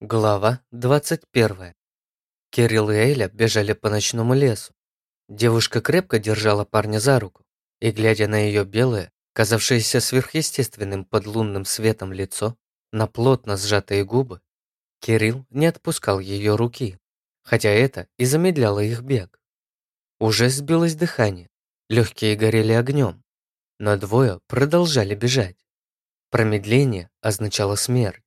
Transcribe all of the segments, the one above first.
Глава 21. Кирилл и Эля бежали по ночному лесу. Девушка крепко держала парня за руку, и, глядя на ее белое, казавшееся сверхъестественным под лунным светом лицо, на плотно сжатые губы, Кирилл не отпускал ее руки, хотя это и замедляло их бег. Уже сбилось дыхание, легкие горели огнем, но двое продолжали бежать. Промедление означало смерть.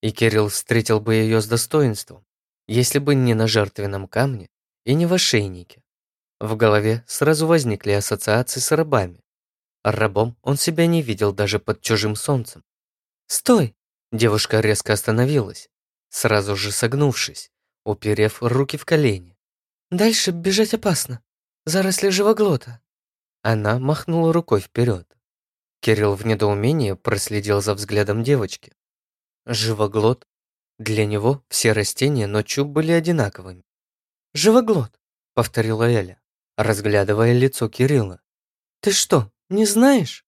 И Кирилл встретил бы ее с достоинством, если бы не на жертвенном камне и не в ошейнике. В голове сразу возникли ассоциации с рабами. Рабом он себя не видел даже под чужим солнцем. «Стой!» Девушка резко остановилась, сразу же согнувшись, уперев руки в колени. «Дальше бежать опасно. Заросли живоглота». Она махнула рукой вперед. Кирилл в недоумении проследил за взглядом девочки. Живоглот. Для него все растения ночью были одинаковыми. «Живоглот», — повторила Эля, разглядывая лицо Кирилла. «Ты что, не знаешь?»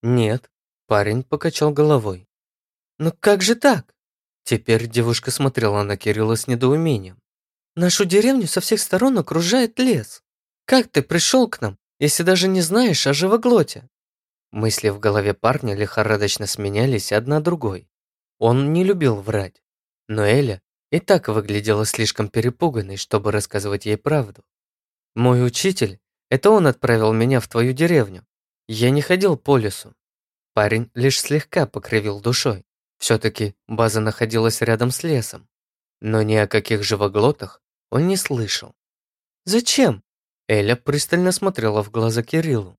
«Нет», — парень покачал головой. «Но как же так?» Теперь девушка смотрела на Кирилла с недоумением. «Нашу деревню со всех сторон окружает лес. Как ты пришел к нам, если даже не знаешь о живоглоте?» Мысли в голове парня лихорадочно сменялись одна другой. Он не любил врать, но Эля и так выглядела слишком перепуганной, чтобы рассказывать ей правду. «Мой учитель, это он отправил меня в твою деревню. Я не ходил по лесу». Парень лишь слегка покривил душой. Все-таки база находилась рядом с лесом. Но ни о каких живоглотах он не слышал. «Зачем?» Эля пристально смотрела в глаза Кириллу.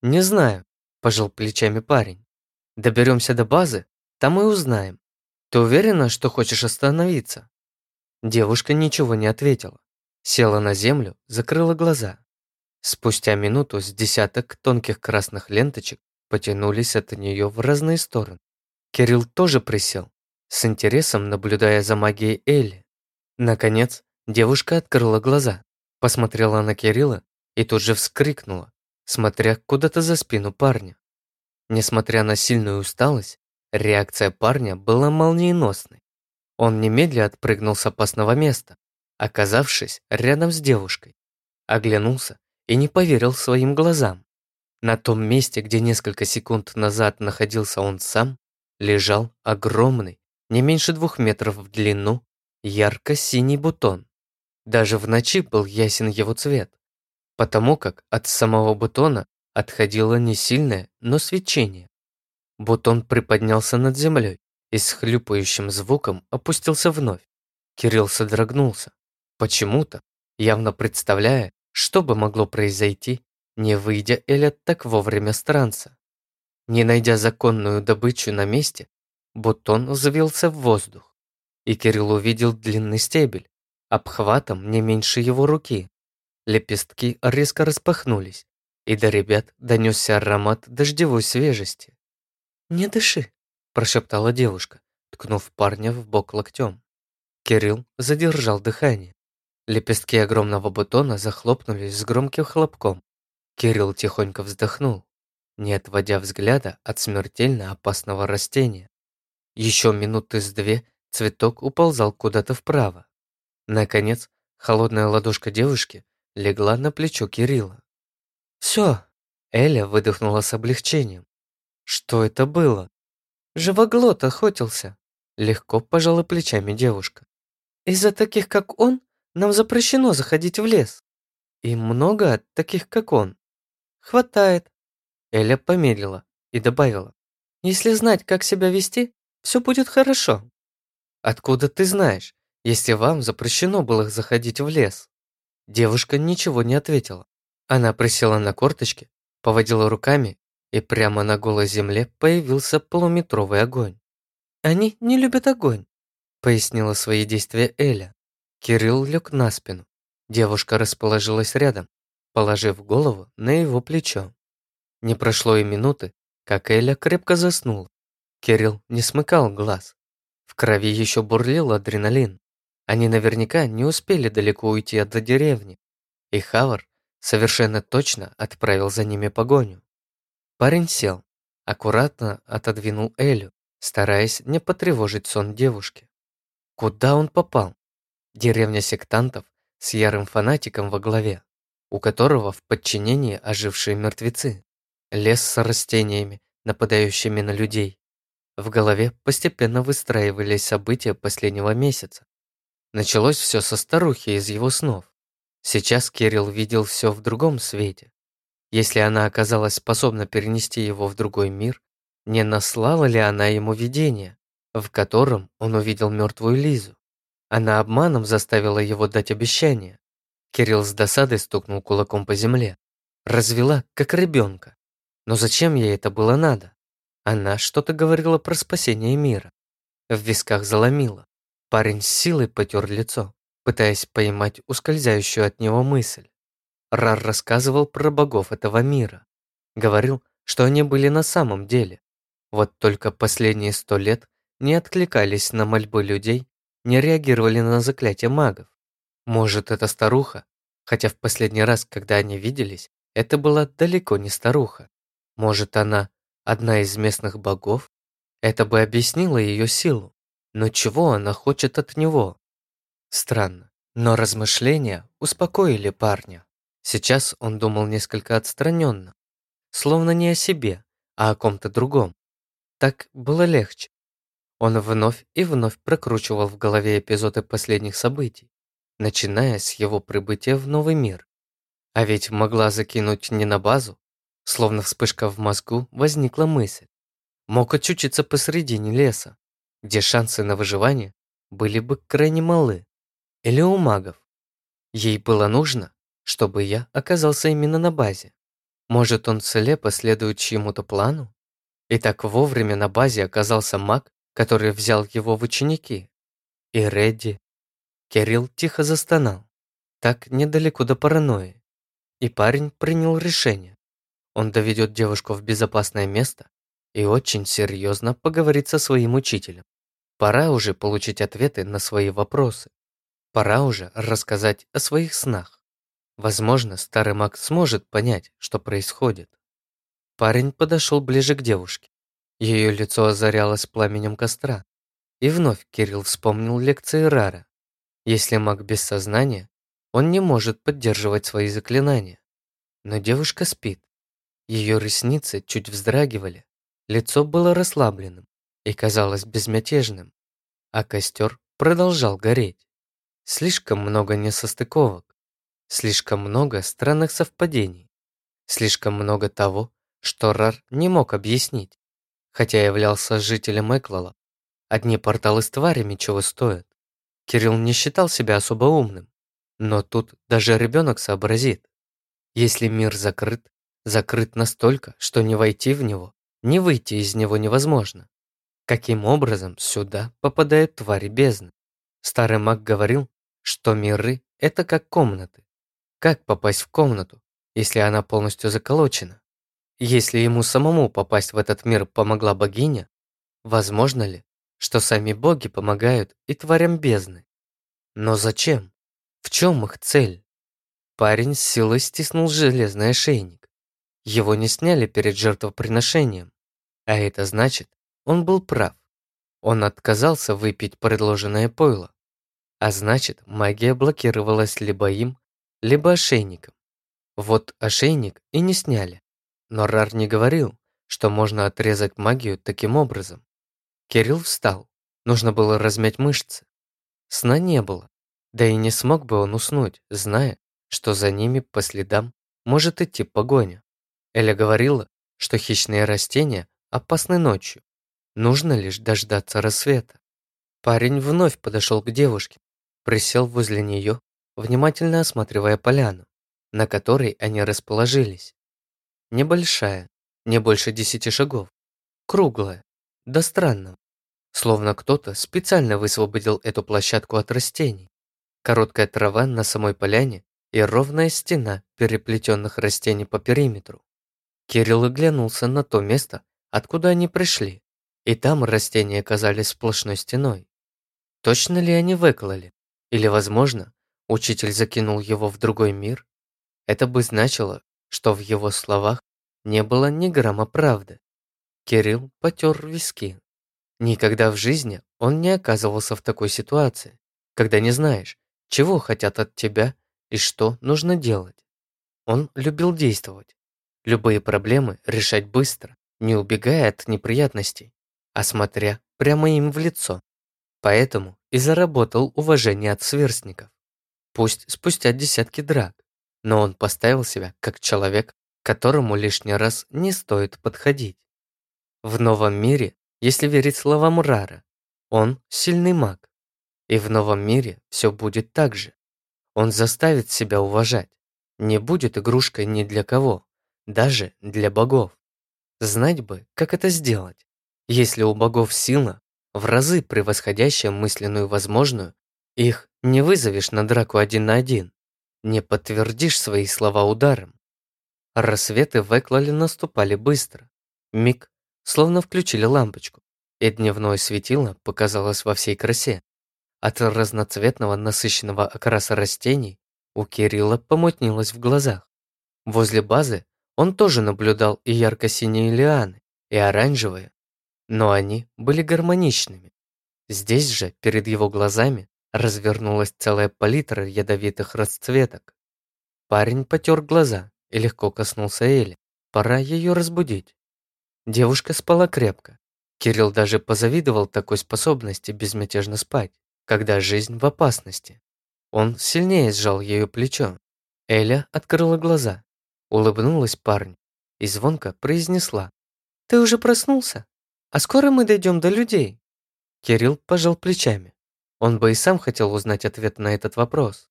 «Не знаю», – пожал плечами парень. «Доберемся до базы, там и узнаем. Ты уверена, что хочешь остановиться?» Девушка ничего не ответила. Села на землю, закрыла глаза. Спустя минуту с десяток тонких красных ленточек потянулись от нее в разные стороны. Кирилл тоже присел, с интересом наблюдая за магией Элли. Наконец, девушка открыла глаза, посмотрела на Кирилла и тут же вскрикнула, смотря куда-то за спину парня. Несмотря на сильную усталость, Реакция парня была молниеносной. Он немедля отпрыгнул с опасного места, оказавшись рядом с девушкой. Оглянулся и не поверил своим глазам. На том месте, где несколько секунд назад находился он сам, лежал огромный, не меньше двух метров в длину, ярко-синий бутон. Даже в ночи был ясен его цвет, потому как от самого бутона отходило не сильное, но свечение. Бутон приподнялся над землей и с хлюпающим звуком опустился вновь. Кирилл содрогнулся. Почему-то, явно представляя, что бы могло произойти, не выйдя Эля так вовремя с транса. Не найдя законную добычу на месте, бутон взвился в воздух, и Кирилл увидел длинный стебель, обхватом не меньше его руки. Лепестки резко распахнулись, и до ребят донесся аромат дождевой свежести. «Не дыши», – прошептала девушка, ткнув парня в бок локтем. Кирилл задержал дыхание. Лепестки огромного бутона захлопнулись с громким хлопком. Кирилл тихонько вздохнул, не отводя взгляда от смертельно опасного растения. Еще минуты с две цветок уползал куда-то вправо. Наконец, холодная ладошка девушки легла на плечо Кирилла. «Все!» Эля выдохнула с облегчением. Что это было? Живоглот охотился. Легко пожала плечами девушка. Из-за таких, как он, нам запрещено заходить в лес. И много таких, как он. Хватает. Эля помедлила и добавила. Если знать, как себя вести, все будет хорошо. Откуда ты знаешь, если вам запрещено было заходить в лес? Девушка ничего не ответила. Она присела на корточки, поводила руками и прямо на голой земле появился полуметровый огонь. «Они не любят огонь», — пояснила свои действия Эля. Кирилл лег на спину. Девушка расположилась рядом, положив голову на его плечо. Не прошло и минуты, как Эля крепко заснула. Кирилл не смыкал глаз. В крови еще бурлил адреналин. Они наверняка не успели далеко уйти от деревни, и Хавар совершенно точно отправил за ними погоню. Парень сел, аккуратно отодвинул Элю, стараясь не потревожить сон девушки. Куда он попал? Деревня сектантов с ярым фанатиком во главе, у которого в подчинении ожившие мертвецы. Лес с растениями, нападающими на людей. В голове постепенно выстраивались события последнего месяца. Началось все со старухи из его снов. Сейчас Кирилл видел все в другом свете. Если она оказалась способна перенести его в другой мир, не наслала ли она ему видение, в котором он увидел мертвую Лизу? Она обманом заставила его дать обещание. Кирилл с досадой стукнул кулаком по земле. Развела, как ребенка. Но зачем ей это было надо? Она что-то говорила про спасение мира. В висках заломила. Парень с силой потер лицо, пытаясь поймать ускользающую от него мысль. Рар рассказывал про богов этого мира. Говорил, что они были на самом деле. Вот только последние сто лет не откликались на мольбы людей, не реагировали на заклятия магов. Может, это старуха? Хотя в последний раз, когда они виделись, это была далеко не старуха. Может, она одна из местных богов? Это бы объяснило ее силу. Но чего она хочет от него? Странно, но размышления успокоили парня. Сейчас он думал несколько отстраненно, словно не о себе, а о ком-то другом. Так было легче. Он вновь и вновь прокручивал в голове эпизоды последних событий, начиная с его прибытия в новый мир. А ведь могла закинуть не на базу, словно вспышка в мозгу возникла мысль. Мог очутиться посредине леса, где шансы на выживание были бы крайне малы. Или у магов. Ей было нужно, чтобы я оказался именно на базе. Может, он слепо следует чьему-то плану? И так вовремя на базе оказался маг, который взял его в ученики. И Редди. Кирилл тихо застонал. Так недалеко до паранойи. И парень принял решение. Он доведет девушку в безопасное место и очень серьезно поговорит со своим учителем. Пора уже получить ответы на свои вопросы. Пора уже рассказать о своих снах. Возможно, старый маг сможет понять, что происходит. Парень подошел ближе к девушке. Ее лицо озарялось пламенем костра. И вновь Кирилл вспомнил лекции Рара. Если маг без сознания, он не может поддерживать свои заклинания. Но девушка спит. Ее ресницы чуть вздрагивали, лицо было расслабленным и казалось безмятежным, а костер продолжал гореть. Слишком много несостыковок. Слишком много странных совпадений. Слишком много того, что Рар не мог объяснить, хотя являлся жителем Эклала. Одни порталы с тварями чего стоят. Кирилл не считал себя особо умным, но тут даже ребенок сообразит. Если мир закрыт, закрыт настолько, что не войти в него, не выйти из него невозможно. Каким образом сюда попадают твари бездны? Старый маг говорил, что миры – это как комнаты. Как попасть в комнату, если она полностью заколочена? Если ему самому попасть в этот мир помогла богиня, возможно ли, что сами боги помогают и тварям бездны? Но зачем? В чем их цель? Парень с силой стиснул железный ошейник. Его не сняли перед жертвоприношением, а это значит, он был прав. Он отказался выпить предложенное пойло, а значит, магия блокировалась либо им, либо ошейником. Вот ошейник и не сняли. Но Рар не говорил, что можно отрезать магию таким образом. Кирилл встал. Нужно было размять мышцы. Сна не было. Да и не смог бы он уснуть, зная, что за ними по следам может идти погоня. Эля говорила, что хищные растения опасны ночью. Нужно лишь дождаться рассвета. Парень вновь подошел к девушке, присел возле нее внимательно осматривая поляну, на которой они расположились. Небольшая, не больше десяти шагов, круглая, да странно, словно кто-то специально высвободил эту площадку от растений. Короткая трава на самой поляне и ровная стена переплетенных растений по периметру. Кирилл оглянулся на то место, откуда они пришли, и там растения казались сплошной стеной. Точно ли они выклали? Или, возможно, Учитель закинул его в другой мир? Это бы значило, что в его словах не было ни грамма правды. Кирилл потер виски. Никогда в жизни он не оказывался в такой ситуации, когда не знаешь, чего хотят от тебя и что нужно делать. Он любил действовать, любые проблемы решать быстро, не убегая от неприятностей, а смотря прямо им в лицо. Поэтому и заработал уважение от сверстников. Пусть спустя десятки драк, но он поставил себя как человек, которому лишний раз не стоит подходить. В новом мире, если верить словам Рара, он сильный маг. И в новом мире все будет так же. Он заставит себя уважать, не будет игрушкой ни для кого, даже для богов. Знать бы, как это сделать. Если у богов сила, в разы превосходящая мысленную возможную, их не вызовешь на драку один на один, не подтвердишь свои слова ударом. Рассветы в Эклале наступали быстро. Миг, словно включили лампочку, и дневное светило показалось во всей красе. От разноцветного насыщенного окраса растений у Кирилла помутнилось в глазах. Возле базы он тоже наблюдал и ярко-синие лианы, и оранжевые, но они были гармоничными. Здесь же, перед его глазами, развернулась целая палитра ядовитых расцветок. Парень потер глаза и легко коснулся Эли. Пора ее разбудить. Девушка спала крепко. Кирилл даже позавидовал такой способности безмятежно спать, когда жизнь в опасности. Он сильнее сжал ее плечо. Эля открыла глаза, улыбнулась парню и звонко произнесла. «Ты уже проснулся? А скоро мы дойдем до людей?» Кирилл пожал плечами. Он бы и сам хотел узнать ответ на этот вопрос.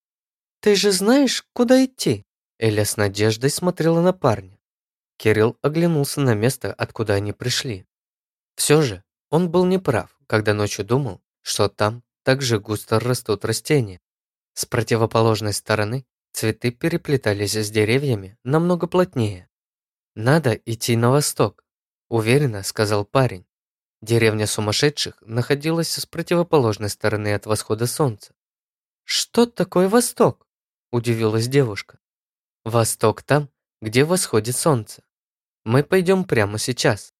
«Ты же знаешь, куда идти?» Эля с надеждой смотрела на парня. Кирилл оглянулся на место, откуда они пришли. Все же, он был неправ, когда ночью думал, что там также густо растут растения, с противоположной стороны цветы переплетались с деревьями намного плотнее. «Надо идти на восток», – уверенно сказал парень. Деревня сумасшедших находилась с противоположной стороны от восхода солнца. «Что такое восток?» – удивилась девушка. «Восток там, где восходит солнце. Мы пойдем прямо сейчас».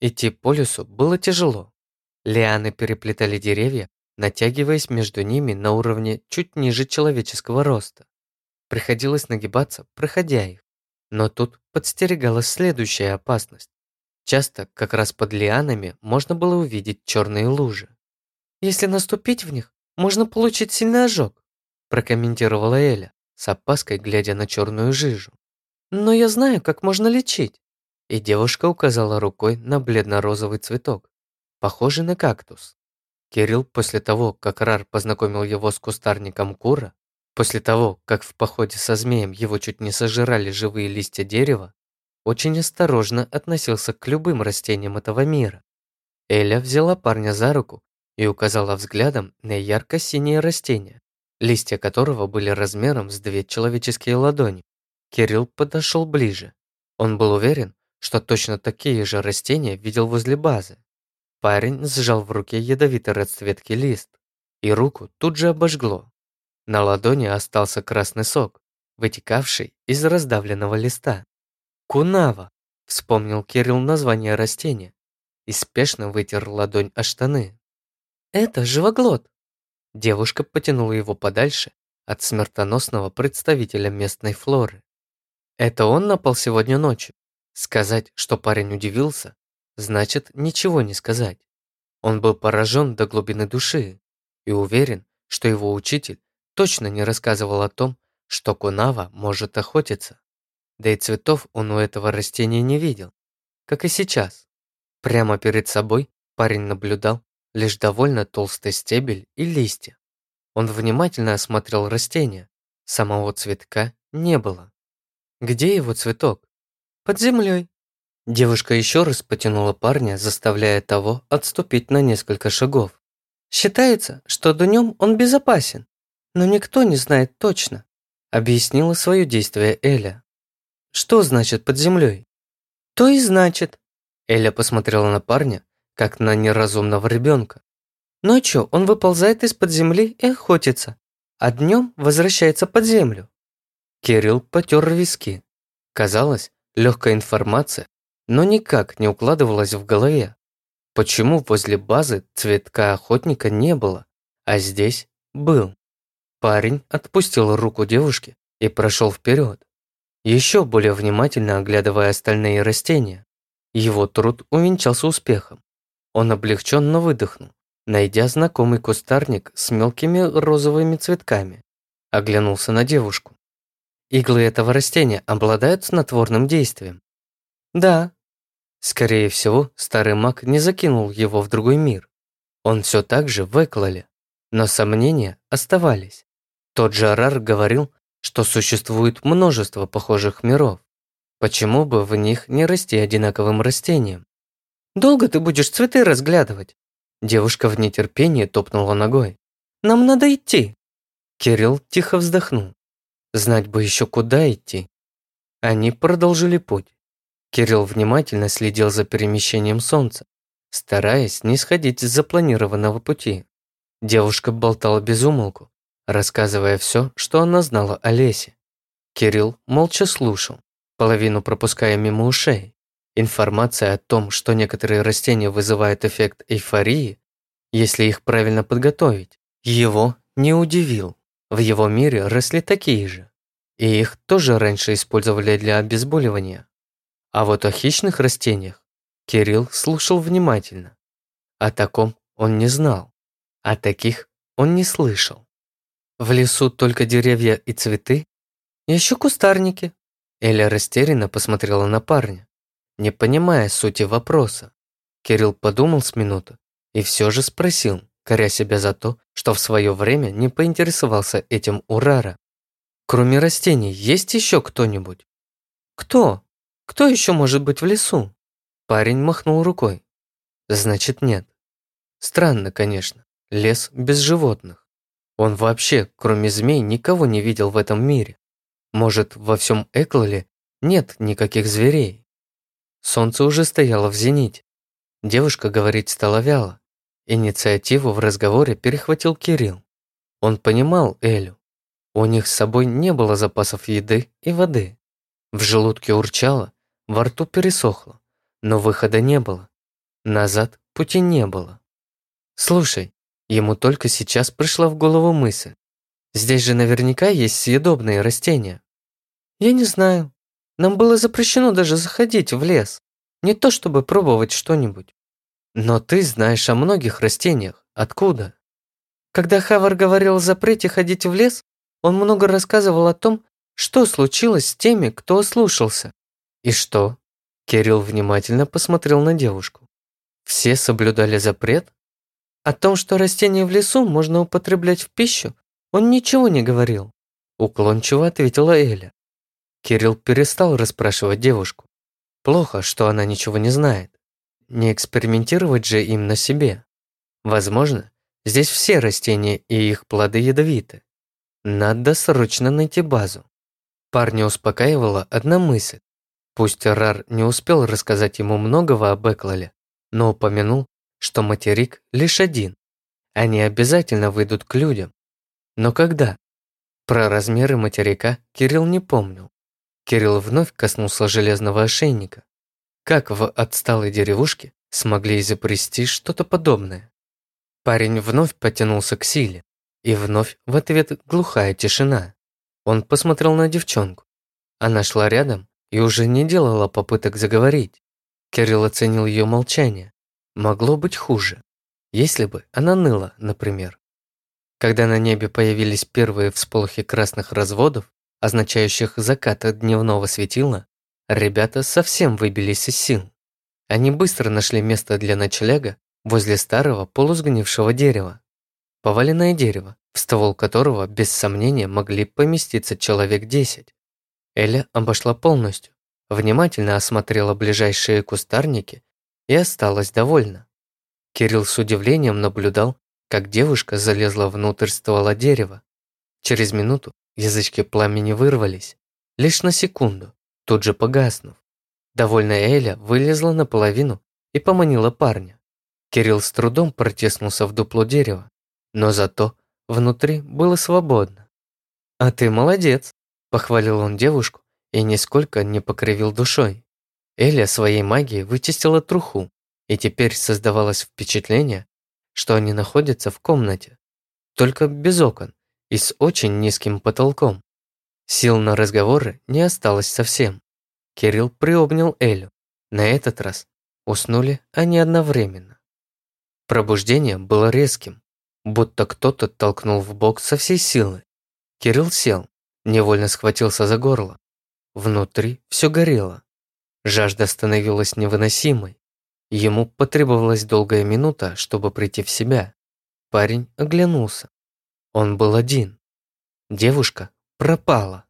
Идти по лесу было тяжело. Лианы переплетали деревья, натягиваясь между ними на уровне чуть ниже человеческого роста. Приходилось нагибаться, проходя их. Но тут подстерегалась следующая опасность. Часто как раз под лианами можно было увидеть черные лужи. «Если наступить в них, можно получить сильный ожог», прокомментировала Эля, с опаской глядя на черную жижу. «Но я знаю, как можно лечить». И девушка указала рукой на бледно-розовый цветок, похожий на кактус. Кирилл после того, как Рар познакомил его с кустарником Кура, после того, как в походе со змеем его чуть не сожрали живые листья дерева, очень осторожно относился к любым растениям этого мира. Эля взяла парня за руку и указала взглядом на ярко-синее растение, листья которого были размером с две человеческие ладони. Кирилл подошел ближе. Он был уверен, что точно такие же растения видел возле базы. Парень сжал в руке ядовитый расцветки лист, и руку тут же обожгло. На ладони остался красный сок, вытекавший из раздавленного листа. «Кунава!» – вспомнил Кирилл название растения и спешно вытер ладонь о штаны. «Это живоглот!» Девушка потянула его подальше от смертоносного представителя местной флоры. Это он напал сегодня ночью. Сказать, что парень удивился, значит ничего не сказать. Он был поражен до глубины души и уверен, что его учитель точно не рассказывал о том, что кунава может охотиться. Да и цветов он у этого растения не видел, как и сейчас. Прямо перед собой парень наблюдал лишь довольно толстый стебель и листья. Он внимательно осмотрел растение, самого цветка не было. Где его цветок? Под землей, Девушка еще раз потянула парня, заставляя того отступить на несколько шагов. «Считается, что днем он безопасен, но никто не знает точно», объяснила свое действие Эля. «Что значит под землей?» «То и значит». Эля посмотрела на парня, как на неразумного ребенка. Ночью он выползает из-под земли и охотится, а днем возвращается под землю. Кирилл потер виски. Казалось, легкая информация но никак не укладывалось в голове. Почему возле базы цветка охотника не было, а здесь был? Парень отпустил руку девушки и прошел вперед, еще более внимательно оглядывая остальные растения. Его труд увенчался успехом. Он облегченно выдохнул, найдя знакомый кустарник с мелкими розовыми цветками. Оглянулся на девушку. Иглы этого растения обладают снотворным действием. Да. Скорее всего, старый маг не закинул его в другой мир. Он все так же в. Но сомнения оставались. Тот же Арар говорил, что существует множество похожих миров. Почему бы в них не расти одинаковым растением? «Долго ты будешь цветы разглядывать?» Девушка в нетерпении топнула ногой. «Нам надо идти!» Кирилл тихо вздохнул. Знать бы еще куда идти. Они продолжили путь. Кирилл внимательно следил за перемещением солнца, стараясь не сходить с запланированного пути. Девушка болтала без умолку, рассказывая все, что она знала о лесе. Кирилл молча слушал, половину пропуская мимо ушей. Информация о том, что некоторые растения вызывают эффект эйфории, если их правильно подготовить, его не удивил. В его мире росли такие же, и их тоже раньше использовали для обезболивания. А вот о хищных растениях Кирилл слушал внимательно. О таком он не знал, о таких он не слышал. В лесу только деревья и цветы, еще кустарники. Эля растерянно посмотрела на парня, не понимая сути вопроса. Кирилл подумал с минуту и все же спросил, коря себя за то, что в свое время не поинтересовался этим Урара. Кроме растений, есть еще кто-нибудь? Кто? Кто еще может быть в лесу? Парень махнул рукой. Значит, нет. Странно, конечно. Лес без животных. Он вообще, кроме змей, никого не видел в этом мире. Может, во всем Эклале нет никаких зверей. Солнце уже стояло в зените. Девушка говорить стала вяло. Инициативу в разговоре перехватил Кирилл. Он понимал Элю. У них с собой не было запасов еды и воды. В желудке урчало, во рту пересохло, но выхода не было. Назад пути не было. Слушай, ему только сейчас пришла в голову мысль. Здесь же наверняка есть съедобные растения. Я не знаю. Нам было запрещено даже заходить в лес. Не то чтобы пробовать что-нибудь. Но ты знаешь о многих растениях. Откуда? Когда Хавар говорил о запрете ходить в лес, он много рассказывал о том, что случилось с теми, кто ослушался. И что? Кирилл внимательно посмотрел на девушку. Все соблюдали запрет? О том, что растения в лесу можно употреблять в пищу, он ничего не говорил. Уклончиво ответила Эля. Кирилл перестал расспрашивать девушку. Плохо, что она ничего не знает. Не экспериментировать же им на себе. Возможно, здесь все растения и их плоды ядовиты. Надо срочно найти базу. Парня успокаивала одна мысль. Пусть Рар не успел рассказать ему многого об Эклале, но упомянул, что материк лишь один. Они обязательно выйдут к людям. Но когда? Про размеры материка Кирилл не помнил. Кирилл вновь коснулся железного ошейника. Как в отсталой деревушке смогли изобрести что-то подобное? Парень вновь потянулся к силе, и вновь в ответ глухая тишина. Он посмотрел на девчонку. Она шла рядом и уже не делала попыток заговорить. Кирилл оценил ее молчание. Могло быть хуже, если бы она ныла, например. Когда на небе появились первые всполохи красных разводов, означающих закат от дневного светила, Ребята совсем выбились из сил. Они быстро нашли место для ночлега возле старого полусгнившего дерева. Поваленное дерево, в ствол которого без сомнения могли поместиться человек десять. Эля обошла полностью, внимательно осмотрела ближайшие кустарники и осталась довольна. Кирилл с удивлением наблюдал, как девушка залезла внутрь ствола дерева. Через минуту язычки пламени вырвались, лишь на секунду, тут же погаснув. Довольная Эля вылезла наполовину и поманила парня. Кирилл с трудом протиснулся в дупло дерева, но зато внутри было свободно. «А ты молодец», – похвалил он девушку и нисколько не покривил душой. Эля своей магией вычистила труху и теперь создавалось впечатление, что они находятся в комнате, только без окон и с очень низким потолком. Сил на разговоры не осталось совсем. Кирилл приобнял Элю. На этот раз уснули они одновременно. Пробуждение было резким, будто кто-то толкнул в бок со всей силы. Кирилл сел, невольно схватился за горло. Внутри все горело. Жажда становилась невыносимой. Ему потребовалась долгая минута, чтобы прийти в себя. Парень оглянулся. Он был один. Девушка пропала.